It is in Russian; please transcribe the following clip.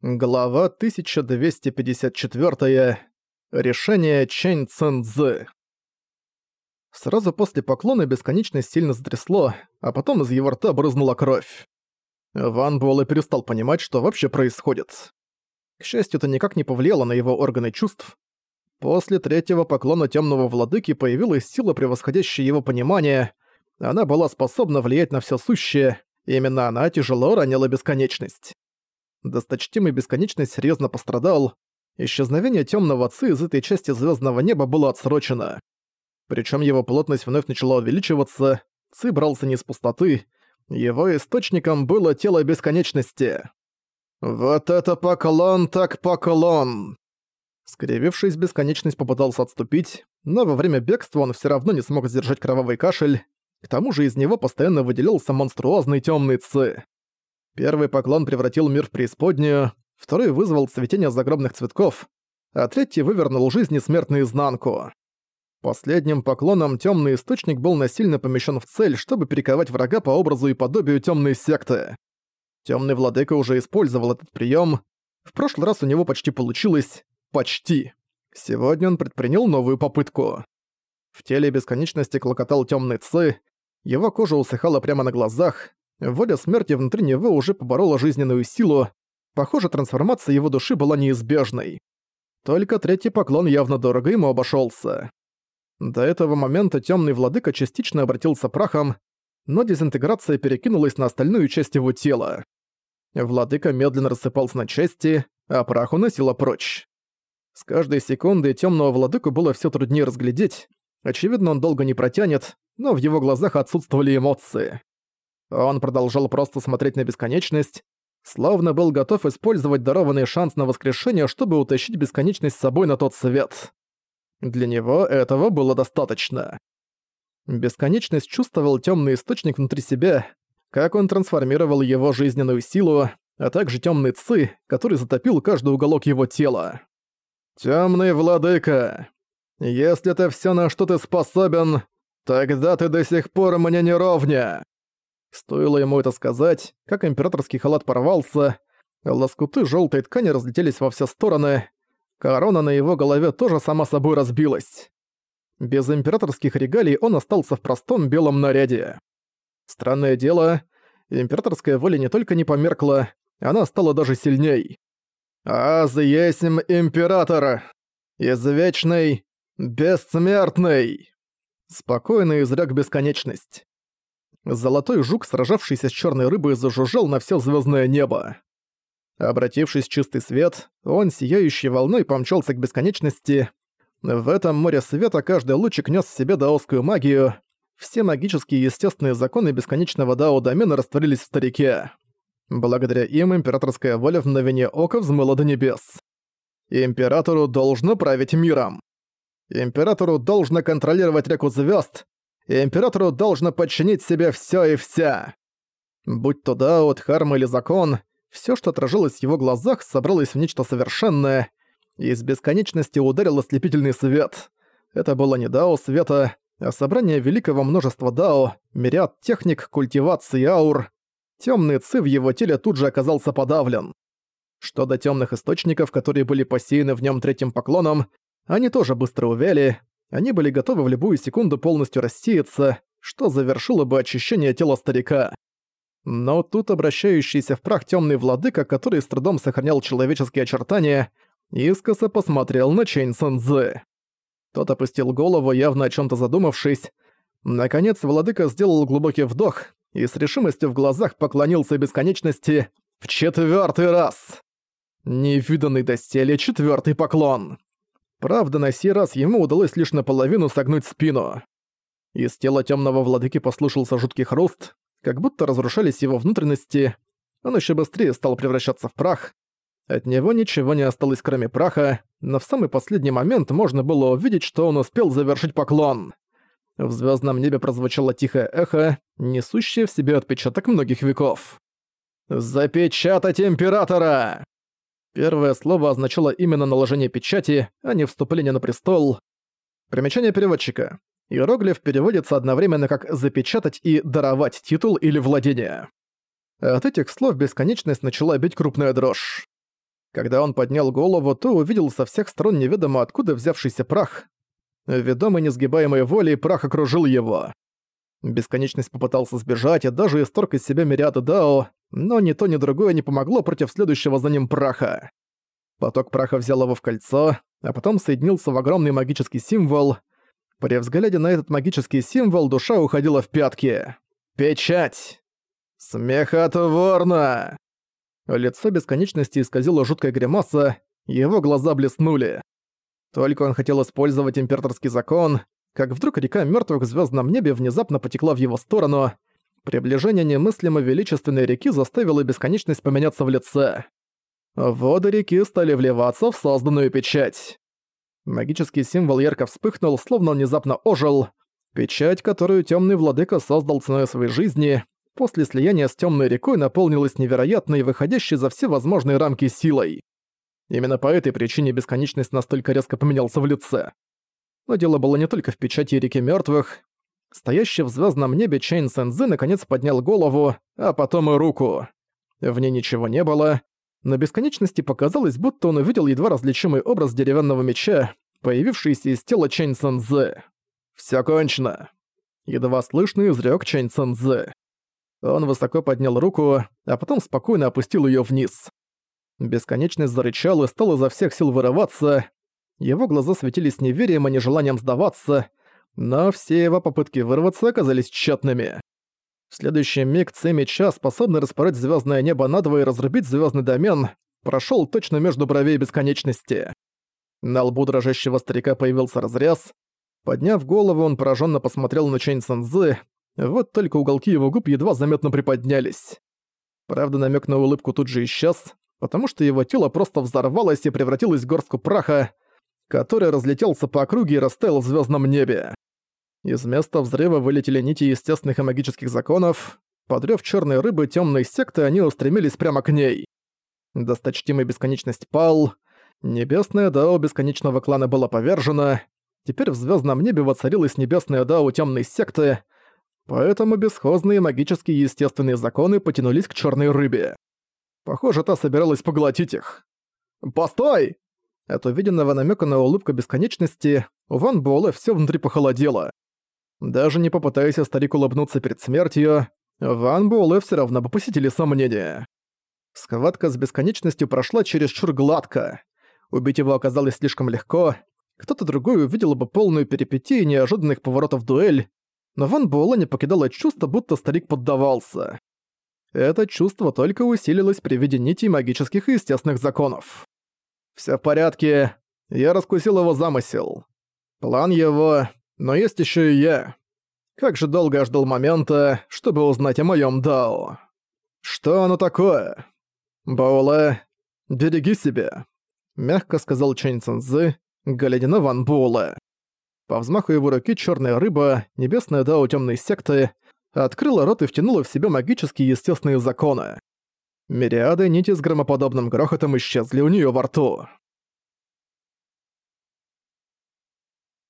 Глава 1254. Решение Чэнь Цэнзы. Сразу после поклона бесконечность сильно затрясло, а потом из его рта брызнула кровь. Ван Буэлэ перестал понимать, что вообще происходит. К счастью, это никак не повлияло на его органы чувств. После третьего поклона Тёмного Владыки появилась сила, превосходящая его понимание. Она была способна влиять на всё сущее, именно она тяжело ранила бесконечность. Досточтимый Бесконечность серьезно пострадал. Исчезновение темного ци из этой части звездного неба было отсрочено. Причем его плотность вновь начала увеличиваться, ци брался не с пустоты, его источником было тело Бесконечности. «Вот это поклон так поклон!» Скривившись, Бесконечность попытался отступить, но во время бегства он все равно не смог сдержать кровавый кашель, к тому же из него постоянно выделялся монструозный темный ци. Первый поклон превратил мир в преисподнюю, второй вызвал цветение загробных цветков, а третий вывернул жизнь смерть наизнанку. Последним поклоном темный источник был насильно помещен в цель, чтобы перековать врага по образу и подобию темной секты. Темный владыка уже использовал этот прием. В прошлый раз у него почти получилось. Почти. Сегодня он предпринял новую попытку. В теле бесконечности клокотал темный ци, его кожа усыхала прямо на глазах, Воля смерти внутри него уже поборола жизненную силу. Похоже, трансформация его души была неизбежной. Только третий поклон явно дорого ему обошелся. До этого момента темный владыка частично обратился прахом, но дезинтеграция перекинулась на остальную часть его тела. Владыка медленно рассыпался на части, а прах уносило прочь. С каждой секундой темного владыку было все труднее разглядеть. Очевидно, он долго не протянет, но в его глазах отсутствовали эмоции. Он продолжал просто смотреть на бесконечность, словно был готов использовать дарованный шанс на воскрешение, чтобы утащить бесконечность с собой на тот свет. Для него этого было достаточно. Бесконечность чувствовал темный источник внутри себя, как он трансформировал его жизненную силу, а также темный ци, который затопил каждый уголок его тела. Темный владыка, если это все на что ты способен, тогда ты до сих пор мне не ровня. Стоило ему это сказать, как императорский халат порвался, лоскуты желтой ткани разлетелись во все стороны, корона на его голове тоже сама собой разбилась. Без императорских регалий он остался в простом белом наряде. Странное дело, императорская воля не только не померкла, она стала даже сильней. «Аз есмь император! Извечный, бессмертный!» Спокойно изрек бесконечность. Золотой жук, сражавшийся с черной рыбой, зажужжал на все звездное небо. Обратившись в чистый свет, он сияющей волной помчался к бесконечности. В этом море света каждый лучик нес в себе даосскую магию. Все магические и естественные законы бесконечного дао-домена растворились в старике. Благодаря им императорская воля в мгновение ока взмыла до небес. Императору должно править миром. Императору должно контролировать реку звезд, императору должно подчинить себе все и вся. Будь то Дао, Дхарма или Закон, все, что отражалось в его глазах, собралось в нечто совершенное, и из бесконечности ударил ослепительный свет. Это было не Дао света, а собрание великого множества Дао, мириад техник, культивации аур. Темный ци в его теле тут же оказался подавлен. Что до темных источников, которые были посеяны в нем третьим поклоном, они тоже быстро увяли, они были готовы в любую секунду полностью рассеяться, что завершило бы очищение тела старика. Но тут обращающийся в прах темный владыка, который с трудом сохранял человеческие очертания, искоса посмотрел на Чэнь Цэнзэ. Тот опустил голову, явно о чем то задумавшись. Наконец владыка сделал глубокий вдох и с решимостью в глазах поклонился бесконечности в четвертый раз. Невиданный доселе четвертый поклон. Правда, на сей раз ему удалось лишь наполовину согнуть спину. Из тела темного владыки послышался жуткий хруст, как будто разрушались его внутренности. Он еще быстрее стал превращаться в прах. От него ничего не осталось кроме праха, но в самый последний момент можно было увидеть, что он успел завершить поклон. В звездном небе прозвучало тихое эхо, несущее в себе отпечаток многих веков. «Запечатать Императора!» Первое слово означало именно наложение печати, а не вступление на престол. Примечание переводчика. Иероглиф переводится одновременно как «запечатать» и «даровать титул или владение». От этих слов бесконечность начала бить крупная дрожь. Когда он поднял голову, то увидел со всех сторон неведомо откуда взявшийся прах. Ведомый несгибаемой волей прах окружил его. Бесконечность попытался сбежать и даже исторг из себя мириады Дао, но ни то, ни другое не помогло против следующего за ним праха. Поток праха взял его в кольцо, а потом соединился в огромный магический символ. При взгляде на этот магический символ душа уходила в пятки. Печать! Смехотворно! Лицо бесконечности исказило жуткая гримаса, его глаза блеснули. Только он хотел использовать императорский закон, как вдруг река мертвых в звездном небе внезапно потекла в его сторону. Приближение немыслимо величественной реки заставило бесконечность поменяться в лице. Воды реки стали вливаться в созданную печать. Магический символ ярко вспыхнул, словно внезапно ожил. Печать, которую темный владыка создал ценой своей жизни, после слияния с темной рекой наполнилась невероятной, выходящей за все возможные рамки силой. Именно по этой причине бесконечность настолько резко поменялся в лице. Но дело было не только в печати реки мертвых. Стоящий в звездном небе Чейн Сэнзы наконец поднял голову, а потом и руку. В ней ничего не было, на бесконечности показалось, будто он увидел едва различимый образ деревянного меча, появившийся из тела Чэнь Цэнзэ. «Всё кончено!» Едва слышно изрёк Чэнь Цэнзэ. Он высоко поднял руку, а потом спокойно опустил её вниз. Бесконечность зарычал и стал изо всех сил вырываться. Его глаза светились неверием и нежеланием сдаваться, но все его попытки вырваться оказались тщетными. В следующий миг Ци меча, способный распороть звездное небо надвое и разрубить звездный домен, прошел точно между бровей бесконечности. На лбу дрожащего старика появился разрез. Подняв голову, он пораженно посмотрел на Чэнь Цэнзы, вот только уголки его губ едва заметно приподнялись. Правда, намек на улыбку тут же исчез, потому что его тело просто взорвалось и превратилось в горстку праха, который разлетелся по округе и растаял в звездном небе. Из места взрыва вылетели нити естественных и магических законов. Подрёв черной рыбы темной секты, они устремились прямо к ней. Досточтимая бесконечность пал. Небесное дао бесконечного клана было повержено. Теперь в звездном небе воцарилась небесная дао темной секты, поэтому бесхозные магические естественные законы потянулись к черной рыбе. Похоже, та собиралась поглотить их. «Постой!» От увиденного намека на улыбку бесконечности у Ван Буэлэ всё внутри похолодело. Даже не попытаясь старик улыбнуться перед смертью, Ван Буэлэ всё равно бы посетили сомнения. Схватка с бесконечностью прошла чересчур гладко. Убить его оказалось слишком легко. Кто-то другой увидел бы полную перипетию неожиданных поворотов дуэль, но Ван Буэлэ не покидало чувство, будто старик поддавался. Это чувство только усилилось при виде нитей магических и естественных законов. «Всё в порядке. Я раскусил его замысел. План его но есть еще и я. Как же долго я ждал момента, чтобы узнать о моем Дао. Что оно такое? Бауле, береги себя, мягко сказал Чэнь Цэнзы, глядя на Ван Буэлэ. По взмаху его руки черная рыба, небесная Дао темной секты, открыла рот и втянула в себя магические естественные законы. Мириады нити с громоподобным грохотом исчезли у нее во рту.